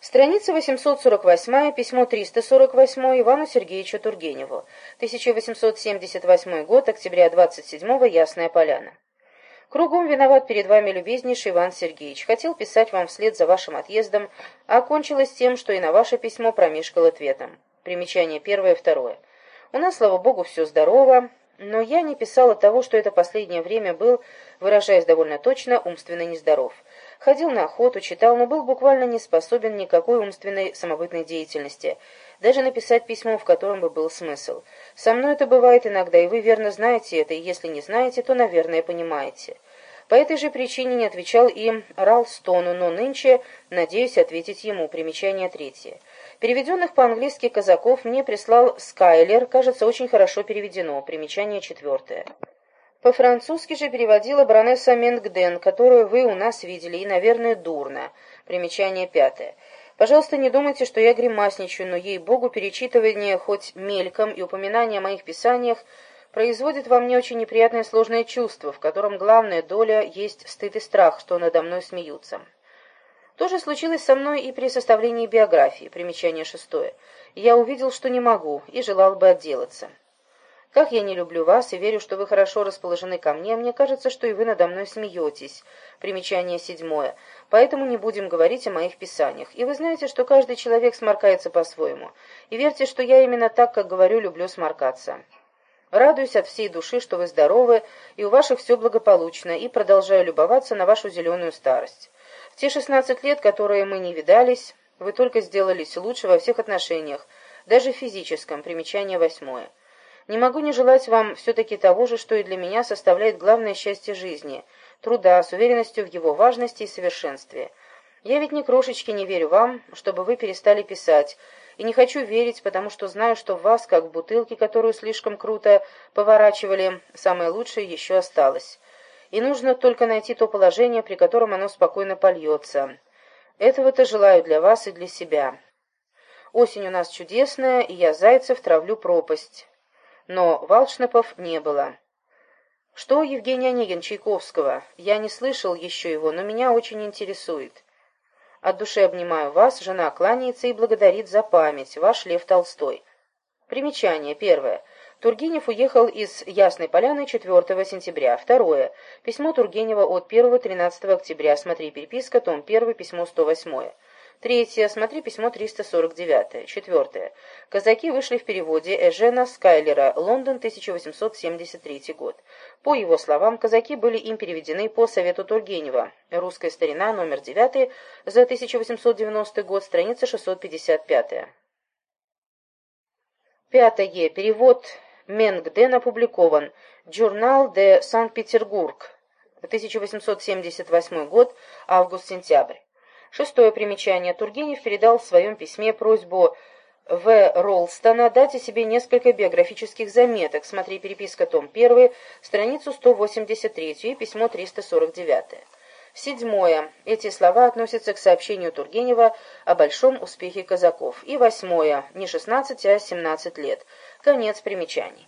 Страница 848, письмо 348 Ивану Сергеевичу Тургеневу. 1878 год, октября 27 Ясная Поляна. Кругом виноват перед вами любезнейший Иван Сергеевич. Хотел писать вам вслед за вашим отъездом, а окончилось тем, что и на ваше письмо промешкал ответом. Примечание первое второе. У нас, слава богу, все здорово, но я не писала того, что это последнее время был, выражаясь довольно точно, умственно нездоров. Ходил на охоту, читал, но был буквально не способен никакой умственной самобытной деятельности, даже написать письмо, в котором бы был смысл. Со мной это бывает иногда, и вы верно знаете это, и если не знаете, то, наверное, понимаете. По этой же причине не отвечал им Ралстону, но нынче надеюсь ответить ему. Примечание третье. Переведенных по-английски казаков мне прислал Скайлер, кажется, очень хорошо переведено. Примечание четвертое. По-французски же переводила баронесса Менгден, которую вы у нас видели, и, наверное, дурно. Примечание пятое. Пожалуйста, не думайте, что я гримасничаю, но, ей-богу, перечитывание хоть мельком и упоминание о моих писаниях производит во мне очень неприятное сложное чувство, в котором главная доля есть стыд и страх, что надо мной смеются. То же случилось со мной и при составлении биографии, примечание шестое. Я увидел, что не могу, и желал бы отделаться. Как я не люблю вас и верю, что вы хорошо расположены ко мне, мне кажется, что и вы надо мной смеетесь. Примечание седьмое. Поэтому не будем говорить о моих писаниях. И вы знаете, что каждый человек сморкается по-своему. И верьте, что я именно так, как говорю, люблю сморкаться. Радуюсь от всей души, что вы здоровы, и у ваших все благополучно, и продолжаю любоваться на вашу зеленую старость те шестнадцать лет, которые мы не видались, вы только сделались лучше во всех отношениях, даже в физическом, примечание восьмое. Не могу не желать вам все-таки того же, что и для меня составляет главное счастье жизни, труда, с уверенностью в его важности и совершенстве. Я ведь ни крошечки не верю вам, чтобы вы перестали писать, и не хочу верить, потому что знаю, что в вас, как в бутылке, которую слишком круто поворачивали, самое лучшее еще осталось и нужно только найти то положение, при котором оно спокойно польется. Этого-то желаю для вас и для себя. Осень у нас чудесная, и я зайцев травлю пропасть. Но Валшнепов не было. Что Евгений Онегин Чайковского? Я не слышал еще его, но меня очень интересует. От души обнимаю вас, жена кланяется и благодарит за память. Ваш Лев Толстой. Примечание. Первое. Тургенев уехал из Ясной Поляны 4 сентября. Второе. Письмо Тургенева от 1-13 октября. Смотри переписка, том 1, письмо 108. Третье. Смотри письмо 349. Четвертое. Казаки вышли в переводе Эжена Скайлера. Лондон, 1873 год. По его словам, казаки были им переведены по совету Тургенева. Русская старина, номер 9, за 1890 год, страница 655. Пятое. Перевод Менгден опубликован. Журнал де Санкт-Петербург. 1878 год, август-сентябрь. Шестое примечание. Тургенев передал в своем письме просьбу В. Ролстона дать о себе несколько биографических заметок. Смотри переписка, том 1, страницу 183 и письмо 349. Седьмое. Эти слова относятся к сообщению Тургенева о большом успехе казаков. И восьмое. Не 16, а 17 лет. Конец примечаний.